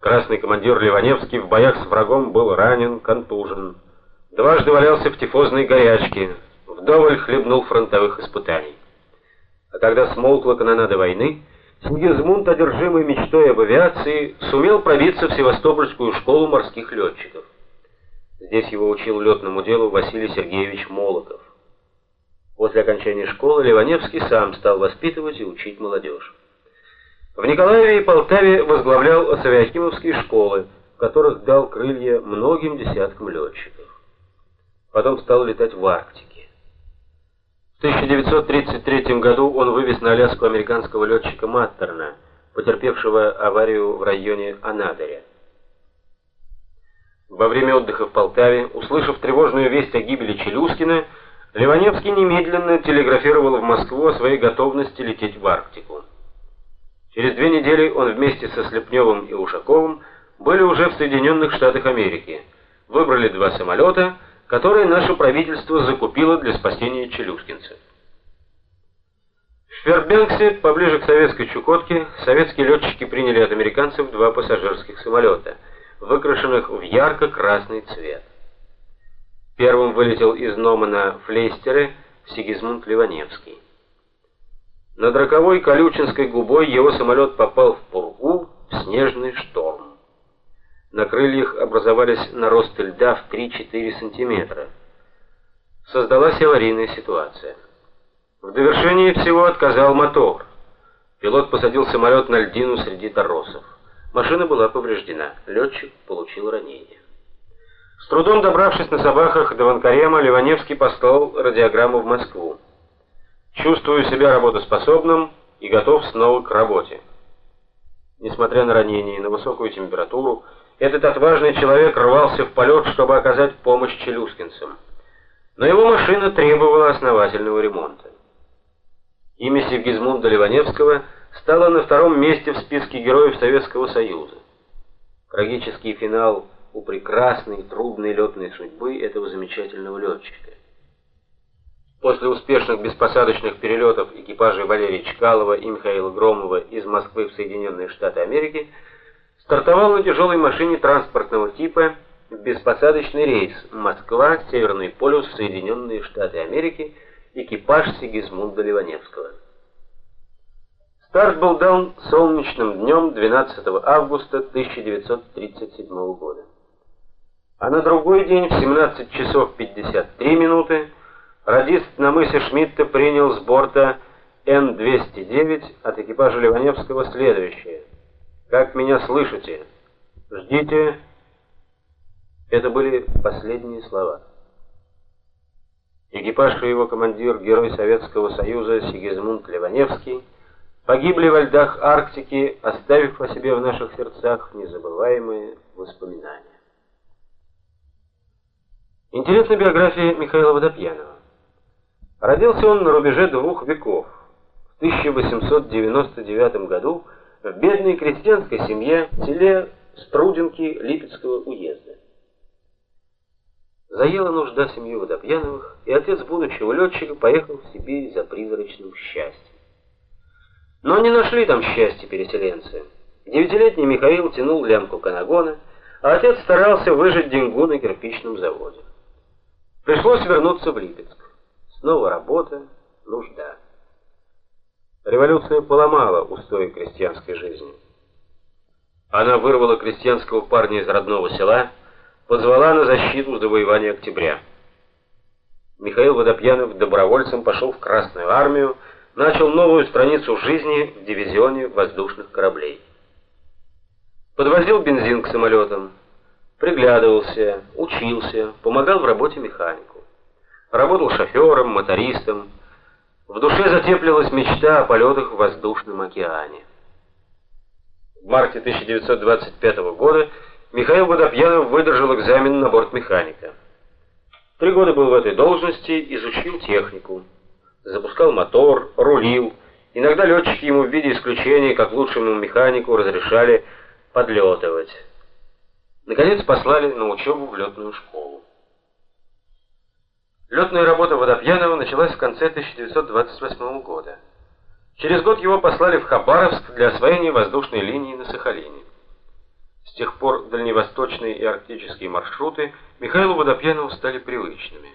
Красный командир Ливаневский в боях с врагом был ранен, контужен. Дважды валялся в тифозной горячке, вдоволь хлебнул фронтовых испытаний. А когда смолкла канонада войны, Сигизмунд, одержимый мечтой об авиации, сумел пробиться в Севастопольскую школу морских летчиков. Здесь его учил летному делу Василий Сергеевич Молотов. После окончания школы Ливаневский сам стал воспитывать и учить молодежь. В Николаеве и Полтаве возглавлял Осавиахимовские школы, в которых дал крылья многим десяткам летчиков. Потом стал летать в Арктике. В 1933 году он вывез на Аляску американского летчика Маттерна, потерпевшего аварию в районе Анадыря. Во время отдыха в Полтаве, услышав тревожную весть о гибели Челюскина, Ливаневский немедленно телеграфировал в Москву о своей готовности лететь в Арктику. Через две недели он вместе со Слепневым и Ушаковым были уже в Соединенных Штатах Америки. Выбрали два самолета, которые наше правительство закупило для спасения челюскинцев. В Фербенксе, поближе к советской Чукотке, советские летчики приняли от американцев два пассажирских самолета, выкрашенных в ярко-красный цвет. Первым вылетел из Номана Флейстеры Сигизмунд Ливаневский. Над роковой Колючинской губой его самолет попал в пургу, в снежный шторм. На крыльях образовались наросты льда в 3-4 сантиметра. Создалась аварийная ситуация. В довершении всего отказал мотор. Пилот посадил самолет на льдину среди торосов. Машина была повреждена. Летчик получил ранение. С трудом добравшись на собаках до Ванкарема, Ливаневский послал радиограмму в Москву. Чувствую себя работоспособным и готов снова к работе. Несмотря на ранение и на высокую температуру, этот отважный человек рвался в полет, чтобы оказать помощь челюскинцам. Но его машина требовала основательного ремонта. Имя Сигизмунда Ливаневского стало на втором месте в списке героев Советского Союза. Трагический финал у прекрасной трудной летной судьбы этого замечательного летчика. После успешных беспосадочных перелетов экипажей Валерия Чкалова и Михаила Громова из Москвы в Соединенные Штаты Америки стартовал на тяжелой машине транспортного типа беспосадочный рейс Москва, Северный полюс, Соединенные Штаты Америки, экипаж Сигизмунда Ливаневского. Старт был дан солнечным днем 12 августа 1937 года. А на другой день в 17 часов 53 минуты Радист на мысе Шмидта принял с борта Н-209 от экипажа Ливаневского следующее. «Как меня слышите? Ждите». Это были последние слова. Экипаж и его командир, герой Советского Союза Сигизмунд Ливаневский, погибли во льдах Арктики, оставив по себе в наших сердцах незабываемые воспоминания. Интересна биография Михаила Водопьянова. Родился он на рубеже двух веков. В 1899 году в бедной крестьянской семье в селе Струдинки Липецкого уезда. Заела нужда семьи Водопьяновых, и отец будущего летчика поехал в Сибирь за призрачным счастьем. Но не нашли там счастья переселенцы. Девятилетний Михаил тянул лямку канагона, а отец старался выжать деньгу на кирпичном заводе. Пришлось вернуться в Липецк. Снова работа, нужда. Революция поломала устои крестьянской жизни. Она вырвала крестьянского парня из родного села, позвала на защиту завоевания октября. Михаил Водопьянов добровольцем пошел в Красную армию, начал новую страницу жизни в дивизионе воздушных кораблей. Подвозил бензин к самолетам, приглядывался, учился, помогал в работе механику. Работал шофером, мотористом. В душе затеплилась мечта о полетах в воздушном океане. В марте 1925 года Михаил Водопьянов выдержал экзамен на борт механика. Три года был в этой должности, изучил технику. Запускал мотор, рулил. Иногда летчики ему в виде исключения, как лучшему механику, разрешали подлетывать. Наконец послали на учебу в летную школу. Летная работа Водопьянова началась в конце 1928 года. Через год его послали в Хабаровск для освоения воздушной линии на Сахалине. С тех пор дальневосточные и арктические маршруты Михаилу Водопьянову стали привычными.